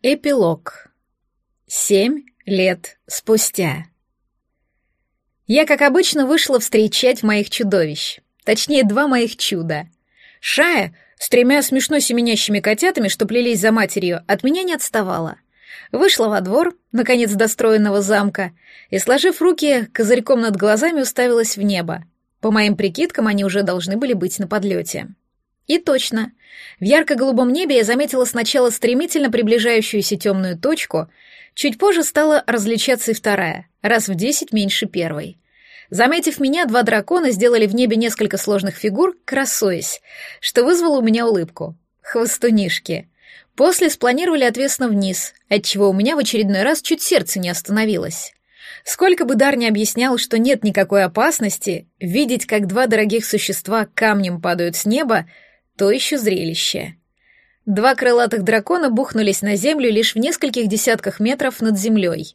Эпилог. Семь лет спустя. Я, как обычно, вышла встречать моих чудовищ. Точнее, два моих чуда. Шая с тремя смешно семенящими котятами, что плелись за матерью, от меня не отставала. Вышла во двор, наконец достроенного замка, и, сложив руки козырьком над глазами, уставилась в небо. По моим прикидкам, они уже должны были быть на подлете. И точно. В ярко-голубом небе я заметила сначала стремительно приближающуюся темную точку, чуть позже стала различаться и вторая, раз в десять меньше первой. Заметив меня, два дракона сделали в небе несколько сложных фигур, красуясь, что вызвало у меня улыбку. Хвостунишки. После спланировали отвесно вниз, отчего у меня в очередной раз чуть сердце не остановилось. Сколько бы Дар не объяснял, что нет никакой опасности, видеть, как два дорогих существа камнем падают с неба — то еще зрелище. Два крылатых дракона бухнулись на землю лишь в нескольких десятках метров над землей.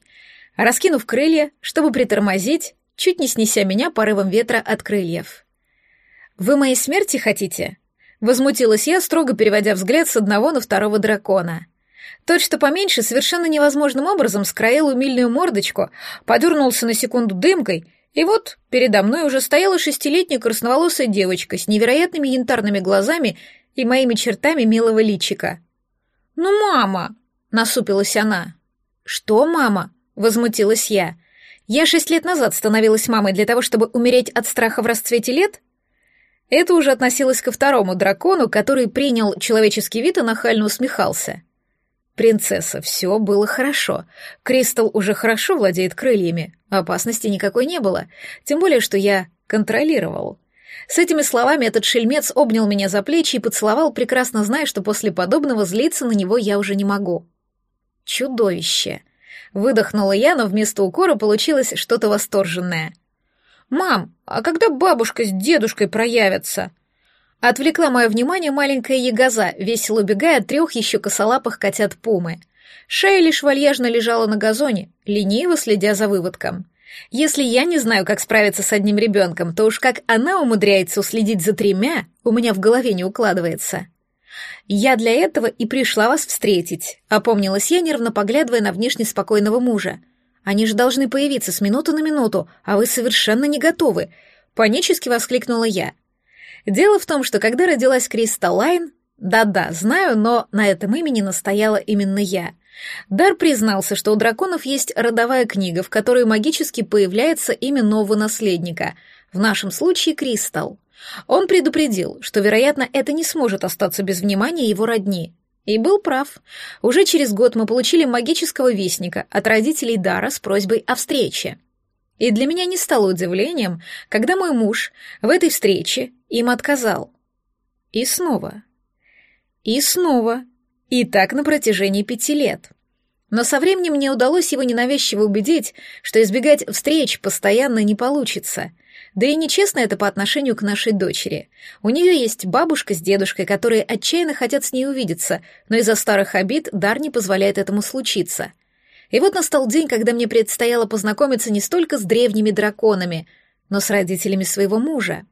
Раскинув крылья, чтобы притормозить, чуть не снеся меня порывом ветра от крыльев. «Вы моей смерти хотите?» Возмутилась я, строго переводя взгляд с одного на второго дракона. Тот, что поменьше, совершенно невозможным образом скроил умильную мордочку, подернулся на секунду дымкой и вот передо мной уже стояла шестилетняя красноволосая девочка с невероятными янтарными глазами и моими чертами милого личика. «Ну, мама!» — насупилась она. «Что, мама?» — возмутилась я. «Я шесть лет назад становилась мамой для того, чтобы умереть от страха в расцвете лет?» Это уже относилось ко второму дракону, который принял человеческий вид и нахально усмехался. «Принцесса, все было хорошо. Кристал уже хорошо владеет крыльями. Опасности никакой не было. Тем более, что я контролировал». С этими словами этот шельмец обнял меня за плечи и поцеловал, прекрасно зная, что после подобного злиться на него я уже не могу. «Чудовище!» Выдохнула я, но вместо укора получилось что-то восторженное. «Мам, а когда бабушка с дедушкой проявятся?» Отвлекла мое внимание маленькая ягоза, весело убегая от трех еще косолапых котят пумы. Шея лишь вальяжно лежала на газоне, лениво следя за выводком. Если я не знаю, как справиться с одним ребенком, то уж как она умудряется уследить за тремя, у меня в голове не укладывается. Я для этого и пришла вас встретить, опомнилась я, нервно поглядывая на внешне спокойного мужа. Они же должны появиться с минуты на минуту, а вы совершенно не готовы. Панически воскликнула я. Дело в том, что когда родилась Криста Лайн, да-да, знаю, но на этом имени настояла именно я. Дар признался, что у драконов есть родовая книга, в которой магически появляется имя нового наследника, в нашем случае Кристалл. Он предупредил, что, вероятно, это не сможет остаться без внимания его родни. И был прав. Уже через год мы получили магического вестника от родителей Дара с просьбой о встрече. И для меня не стало удивлением, когда мой муж в этой встрече им отказал. И снова. И снова. И так на протяжении пяти лет. Но со временем мне удалось его ненавязчиво убедить, что избегать встреч постоянно не получится. Да и нечестно это по отношению к нашей дочери. У нее есть бабушка с дедушкой, которые отчаянно хотят с ней увидеться, но из-за старых обид дар не позволяет этому случиться. И вот настал день, когда мне предстояло познакомиться не столько с древними драконами, но с родителями своего мужа.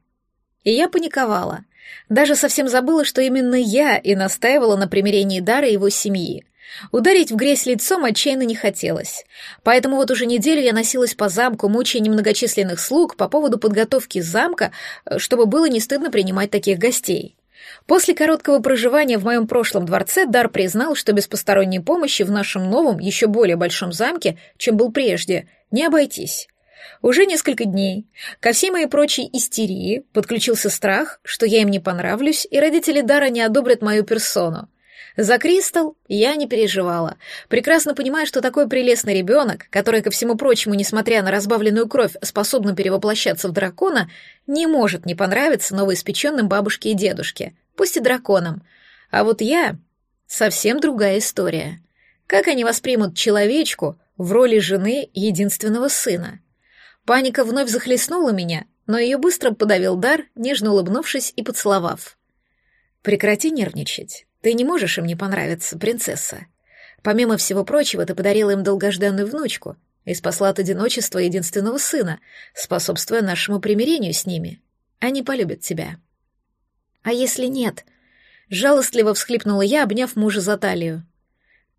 И я паниковала. Даже совсем забыла, что именно я и настаивала на примирении Дара и его семьи. Ударить в грязь лицом отчаянно не хотелось. Поэтому вот уже неделю я носилась по замку, мучая немногочисленных слуг по поводу подготовки замка, чтобы было не стыдно принимать таких гостей. После короткого проживания в моем прошлом дворце Дар признал, что без посторонней помощи в нашем новом, еще более большом замке, чем был прежде, не обойтись. Уже несколько дней ко всей моей прочей истерии подключился страх, что я им не понравлюсь, и родители Дара не одобрят мою персону. За Кристал я не переживала, прекрасно понимая, что такой прелестный ребенок, который, ко всему прочему, несмотря на разбавленную кровь, способна перевоплощаться в дракона, не может не понравиться новоиспеченным бабушке и дедушке, пусть и драконам. А вот я — совсем другая история. Как они воспримут человечку в роли жены единственного сына? Паника вновь захлестнула меня, но ее быстро подавил дар, нежно улыбнувшись и поцеловав. «Прекрати нервничать. Ты не можешь им не понравиться, принцесса. Помимо всего прочего, ты подарила им долгожданную внучку и спасла от одиночества единственного сына, способствуя нашему примирению с ними. Они полюбят тебя. А если нет? Жалостливо всхлипнула я, обняв мужа за талию.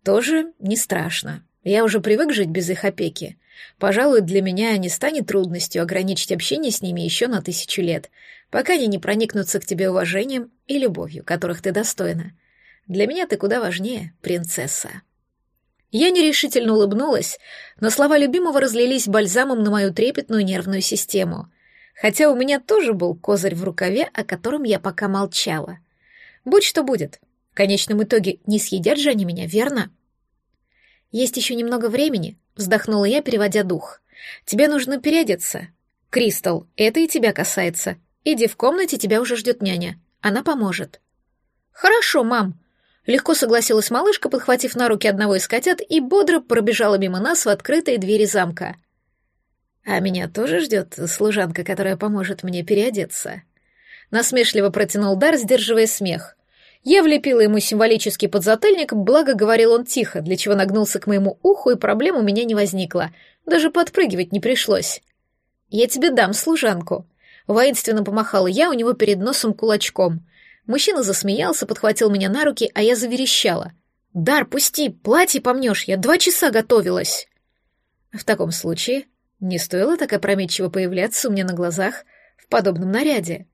Тоже не страшно. Я уже привык жить без их опеки. Пожалуй, для меня не станет трудностью ограничить общение с ними еще на тысячу лет, пока они не проникнутся к тебе уважением и любовью, которых ты достойна. Для меня ты куда важнее, принцесса. Я нерешительно улыбнулась, но слова любимого разлились бальзамом на мою трепетную нервную систему. Хотя у меня тоже был козырь в рукаве, о котором я пока молчала. Будь что будет. В конечном итоге не съедят же они меня, верно? Есть еще немного времени, вздохнула я, переводя дух. Тебе нужно переодеться. Кристал, это и тебя касается. Иди в комнате, тебя уже ждет няня. Она поможет. Хорошо, мам, Легко согласилась малышка, подхватив на руки одного из котят и бодро пробежала мимо нас в открытые двери замка. «А меня тоже ждет служанка, которая поможет мне переодеться?» Насмешливо протянул Дар, сдерживая смех. Я влепила ему символический подзатыльник, благо говорил он тихо, для чего нагнулся к моему уху, и проблем у меня не возникло. Даже подпрыгивать не пришлось. «Я тебе дам служанку», — воинственно помахала я у него перед носом кулачком — Мужчина засмеялся, подхватил меня на руки, а я заверещала. «Дар, пусти, платье помнешь, я два часа готовилась!» В таком случае не стоило так опрометчиво появляться у меня на глазах в подобном наряде.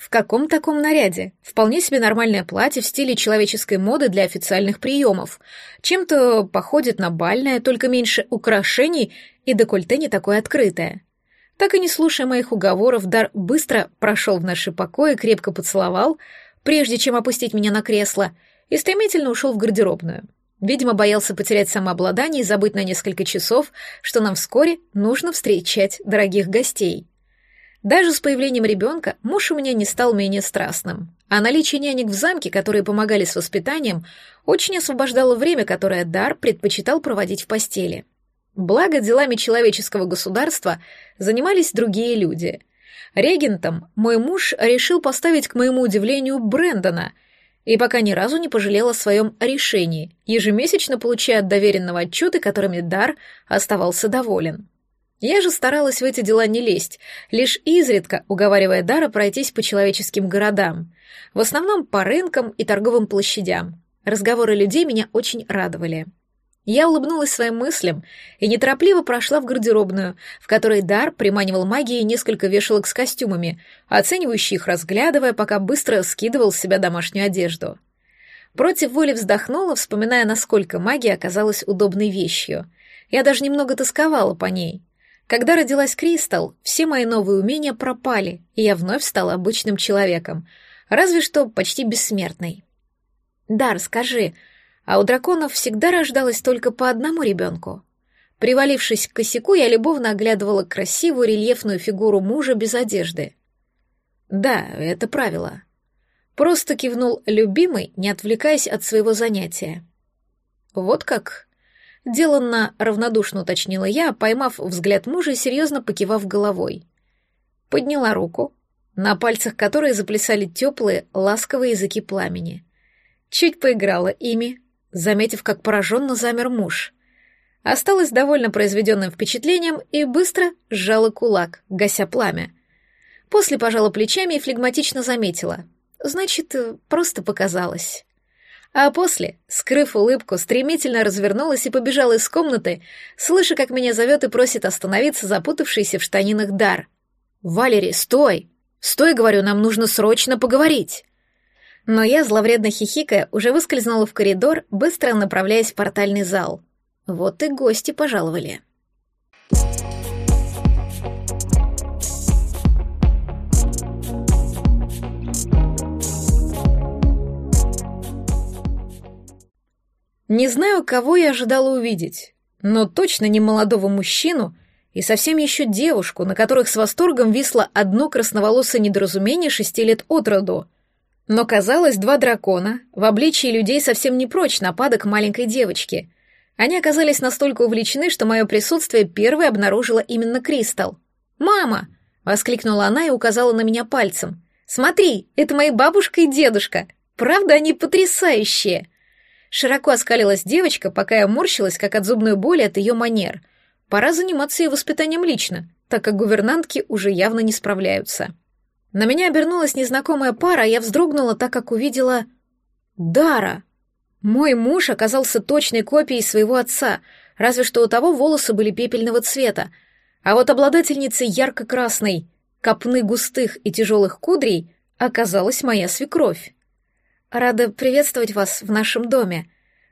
В каком таком наряде? Вполне себе нормальное платье в стиле человеческой моды для официальных приемов. Чем-то походит на бальное, только меньше украшений и декольте не такое открытое. Так и не слушая моих уговоров, Дар быстро прошел в наши покои, крепко поцеловал, прежде чем опустить меня на кресло, и стремительно ушел в гардеробную. Видимо, боялся потерять самообладание и забыть на несколько часов, что нам вскоре нужно встречать дорогих гостей. Даже с появлением ребенка муж у меня не стал менее страстным, а наличие нянек в замке, которые помогали с воспитанием, очень освобождало время, которое Дар предпочитал проводить в постели. Благо, делами человеческого государства занимались другие люди. Регентом мой муж решил поставить, к моему удивлению, Брэндона, и пока ни разу не пожалел о своем решении, ежемесячно получая от доверенного отчеты, которыми Дар оставался доволен. Я же старалась в эти дела не лезть, лишь изредка уговаривая Дара пройтись по человеческим городам, в основном по рынкам и торговым площадям. Разговоры людей меня очень радовали. Я улыбнулась своим мыслям и неторопливо прошла в гардеробную, в которой Дар приманивал магией несколько вешалок с костюмами, оценивающий их разглядывая, пока быстро скидывал с себя домашнюю одежду. Против воли вздохнула, вспоминая, насколько магия оказалась удобной вещью. Я даже немного тосковала по ней. Когда родилась Кристал, все мои новые умения пропали, и я вновь стала обычным человеком, разве что почти бессмертной. «Дар, скажи, а у драконов всегда рождалось только по одному ребенку. Привалившись к косяку, я любовно оглядывала красивую рельефную фигуру мужа без одежды. Да, это правило. Просто кивнул любимый, не отвлекаясь от своего занятия. Вот как? Деланно равнодушно уточнила я, поймав взгляд мужа и серьезно покивав головой. Подняла руку, на пальцах которой заплясали теплые, ласковые языки пламени. Чуть поиграла ими, заметив, как пораженно замер муж. Осталась довольно произведенным впечатлением и быстро сжала кулак, гася пламя. После пожала плечами и флегматично заметила. Значит, просто показалось. А после, скрыв улыбку, стремительно развернулась и побежала из комнаты, слыша, как меня зовет и просит остановиться запутавшийся в штанинах дар. «Валери, стой! Стой, говорю, нам нужно срочно поговорить!» Но я, зловредно хихикая, уже выскользнула в коридор, быстро направляясь в портальный зал. Вот и гости пожаловали. Не знаю, кого я ожидала увидеть, но точно не молодого мужчину и совсем еще девушку, на которых с восторгом висло одно красноволосое недоразумение шести лет от роду — но, казалось, два дракона в обличии людей совсем не прочь нападок маленькой девочки. Они оказались настолько увлечены, что мое присутствие первой обнаружила именно Кристал. «Мама!» — воскликнула она и указала на меня пальцем. «Смотри, это мои бабушка и дедушка! Правда, они потрясающие!» Широко оскалилась девочка, пока я морщилась, как от зубной боли от ее манер. Пора заниматься ее воспитанием лично, так как гувернантки уже явно не справляются. На меня обернулась незнакомая пара, а я вздрогнула, так как увидела... Дара! Мой муж оказался точной копией своего отца, разве что у того волосы были пепельного цвета, а вот обладательницей ярко-красной, копны густых и тяжелых кудрей оказалась моя свекровь. «Рада приветствовать вас в нашем доме»,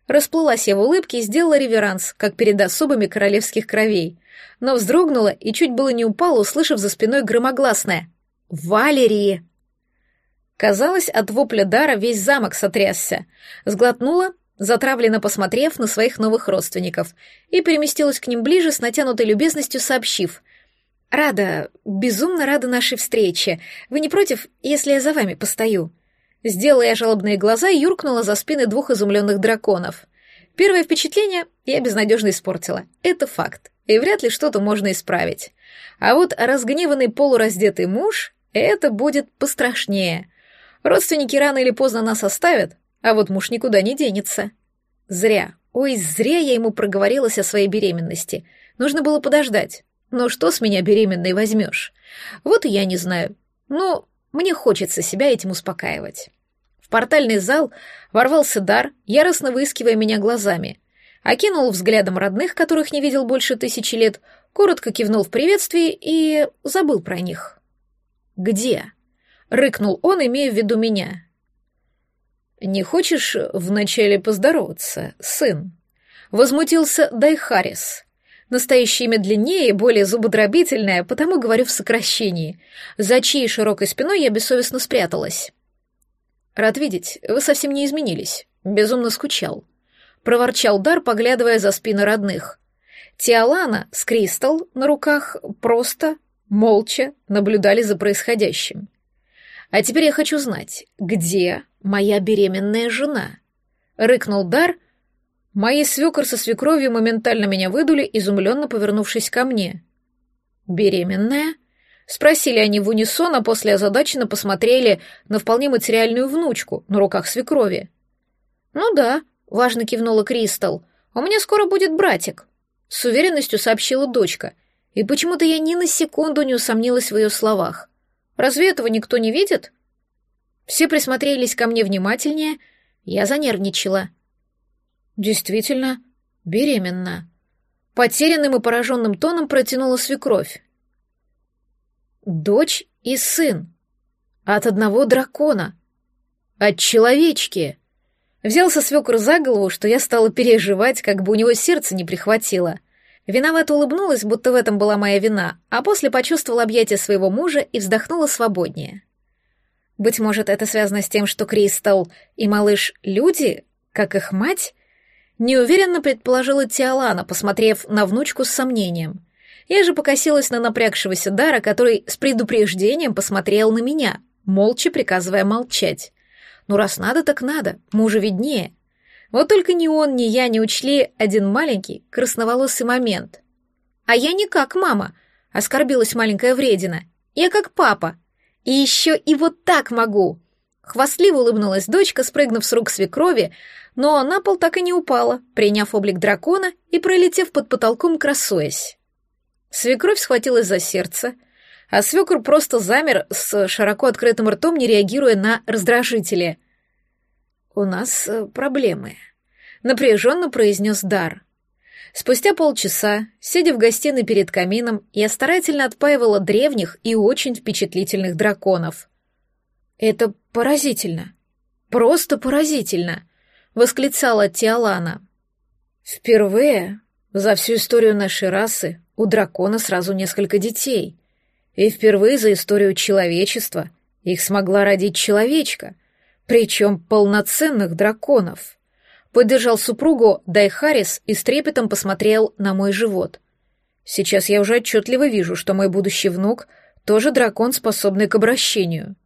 Расплылась я в улыбке и сделала реверанс, как перед особыми королевских кровей, но вздрогнула и чуть было не упала, услышав за спиной громогласное «Валерии!». Казалось, от вопля дара весь замок сотрясся. Сглотнула, затравленно посмотрев на своих новых родственников, и переместилась к ним ближе с натянутой любезностью, сообщив. «Рада, безумно рада нашей встрече. Вы не против, если я за вами постою?» Сделала я жалобные глаза и юркнула за спины двух изумленных драконов. Первое впечатление я безнадежно испортила. Это факт. И вряд ли что-то можно исправить. А вот разгневанный полураздетый муж — это будет пострашнее. Родственники рано или поздно нас оставят, а вот муж никуда не денется. Зря. Ой, зря я ему проговорилась о своей беременности. Нужно было подождать. Но что с меня беременной возьмешь? Вот и я не знаю. Но мне хочется себя этим успокаивать. В портальный зал ворвался дар, яростно выискивая меня глазами. Окинул взглядом родных, которых не видел больше тысячи лет, коротко кивнул в приветствии и забыл про них. «Где?» — рыкнул он, имея в виду меня. «Не хочешь вначале поздороваться, сын?» Возмутился Дайхарис. Настоящее имя длиннее и более зубодробительное, потому говорю в сокращении. За чьей широкой спиной я бессовестно спряталась. «Рад видеть, вы совсем не изменились. Безумно скучал», — проворчал Дар, поглядывая за спины родных. Тиалана с Кристал на руках просто, молча наблюдали за происходящим. «А теперь я хочу знать, где моя беременная жена?» — рыкнул Дар — Мои свекор со свекровью моментально меня выдули, изумленно повернувшись ко мне. «Беременная?» Спросили они в унисон, а после озадаченно посмотрели на вполне материальную внучку на руках свекрови. «Ну да», — важно кивнула Кристал, — «у меня скоро будет братик», — с уверенностью сообщила дочка, и почему-то я ни на секунду не усомнилась в ее словах. «Разве этого никто не видит?» Все присмотрелись ко мне внимательнее, я занервничала. Действительно, беременна. Потерянным и пораженным тоном протянула свекровь. Дочь и сын. От одного дракона. От человечки. Взялся свекр за голову, что я стала переживать, как бы у него сердце не прихватило. Виновато улыбнулась, будто в этом была моя вина, а после почувствовала объятие своего мужа и вздохнула свободнее. Быть может, это связано с тем, что Кристал и малыш — люди, как их мать? Неуверенно предположила Тиалана, посмотрев на внучку с сомнением. Я же покосилась на напрягшегося Дара, который с предупреждением посмотрел на меня, молча приказывая молчать. Ну, раз надо, так надо, мужу виднее. Вот только ни он, ни я не учли один маленький, красноволосый момент. А я не как мама, оскорбилась маленькая вредина. Я как папа. И еще и вот так могу. Хвастливо улыбнулась дочка, спрыгнув с рук свекрови, но на пол так и не упала, приняв облик дракона и пролетев под потолком, красуясь. Свекровь схватилась за сердце, а свекр просто замер с широко открытым ртом, не реагируя на раздражители. «У нас э, проблемы», — напряженно произнес Дар. Спустя полчаса, сидя в гостиной перед камином, я старательно отпаивала древних и очень впечатлительных драконов. «Это поразительно. Просто поразительно», — восклицала Тиалана. «Впервые за всю историю нашей расы у дракона сразу несколько детей. И впервые за историю человечества их смогла родить человечка, причем полноценных драконов». Поддержал супругу Дайхарис и с трепетом посмотрел на мой живот. Сейчас я уже отчетливо вижу, что мой будущий внук тоже дракон, способный к обращению.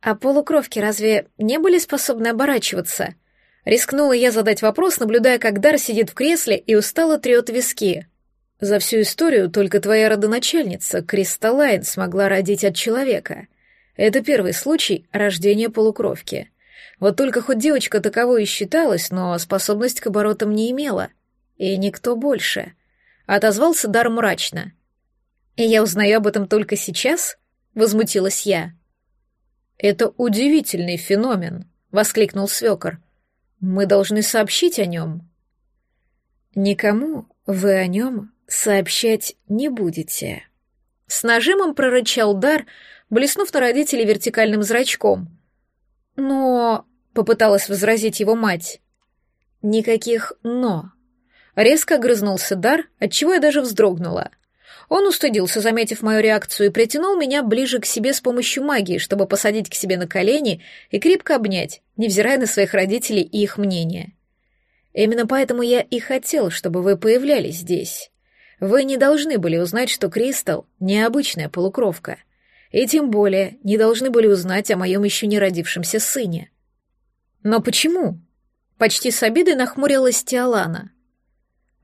А полукровки разве не были способны оборачиваться? Рискнула я задать вопрос, наблюдая, как Дар сидит в кресле и устало трет виски. За всю историю только твоя родоначальница, Кристалайн, смогла родить от человека. Это первый случай рождения полукровки. Вот только хоть девочка таковой и считалась, но способность к оборотам не имела. И никто больше. Отозвался Дар мрачно. «И я узнаю об этом только сейчас?» — возмутилась я. «Это удивительный феномен», — воскликнул свекор. Мы должны сообщить о нем». «Никому вы о нем сообщать не будете». С нажимом прорычал Дар, блеснув на родителей вертикальным зрачком. «Но...» — попыталась возразить его мать. «Никаких «но». Резко огрызнулся Дар, отчего я даже вздрогнула. Он устыдился, заметив мою реакцию, и притянул меня ближе к себе с помощью магии, чтобы посадить к себе на колени и крепко обнять, невзирая на своих родителей и их мнение. Именно поэтому я и хотел, чтобы вы появлялись здесь. Вы не должны были узнать, что Кристал — необычная полукровка. И тем более не должны были узнать о моем еще не родившемся сыне. Но почему? Почти с обидой нахмурилась Тиалана.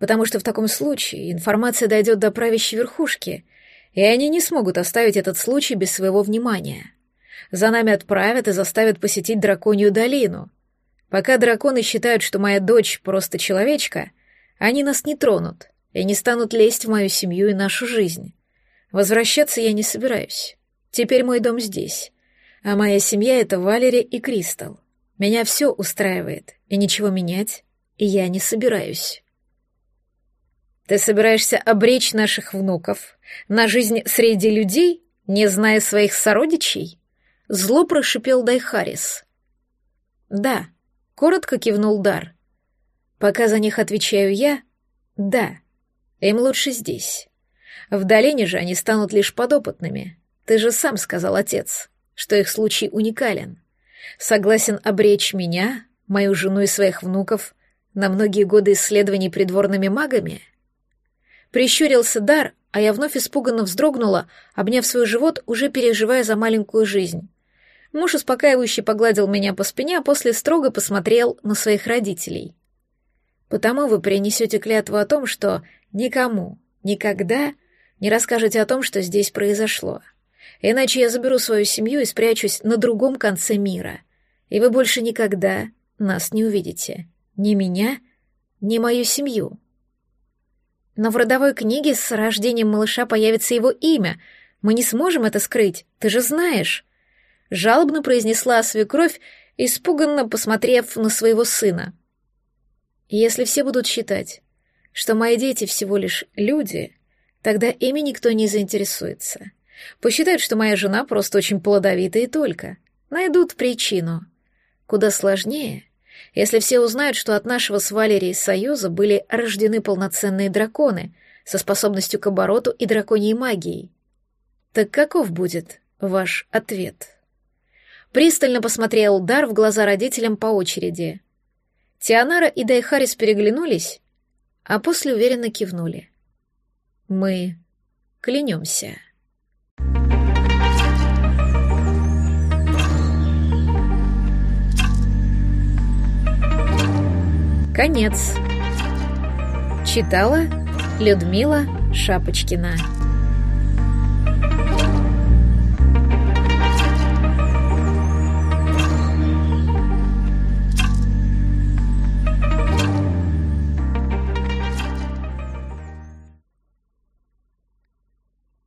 Потому что в таком случае информация дойдет до правящей верхушки, и они не смогут оставить этот случай без своего внимания. За нами отправят и заставят посетить драконью долину. Пока драконы считают, что моя дочь просто человечка, они нас не тронут и не станут лезть в мою семью и нашу жизнь. Возвращаться я не собираюсь. Теперь мой дом здесь. А моя семья — это Валери и Кристал. Меня все устраивает, и ничего менять я не собираюсь. Ты собираешься обречь наших внуков на жизнь среди людей, не зная своих сородичей? Зло прошипел Дайхарис. Да, коротко кивнул Дар. Пока за них отвечаю я, да. Им лучше здесь. В долине же они станут лишь подопытными. Ты же сам сказал, отец, что их случай уникален. Согласен обречь меня, мою жену и своих внуков на многие годы исследований придворными магами? Прищурился дар, а я вновь испуганно вздрогнула, обняв свой живот, уже переживая за маленькую жизнь. Муж успокаивающе погладил меня по спине, а после строго посмотрел на своих родителей. «Потому вы принесете клятву о том, что Никому, никогда не расскажете о том, что здесь произошло. Иначе я заберу свою семью и спрячусь на другом конце мира. И вы больше никогда нас не увидите. Ни меня, ни мою семью. Но в родовой книге с рождением малыша появится его имя. Мы не сможем это скрыть, ты же знаешь. Жалобно произнесла свекровь, испуганно посмотрев на своего сына. Если все будут считать, что мои дети всего лишь люди, тогда ими никто не заинтересуется. Посчитают, что моя жена просто очень плодовита и только. Найдут причину. Куда сложнее, если все узнают, что от нашего с Валерией союза были рождены полноценные драконы со способностью к обороту и драконьей магией. Так каков будет ваш ответ? Пристально посмотрел Дар в глаза родителям по очереди. Тианара и Дайхарис переглянулись, а после уверенно кивнули. Мы клянемся. Конец. Читала Людмила Шапочкина.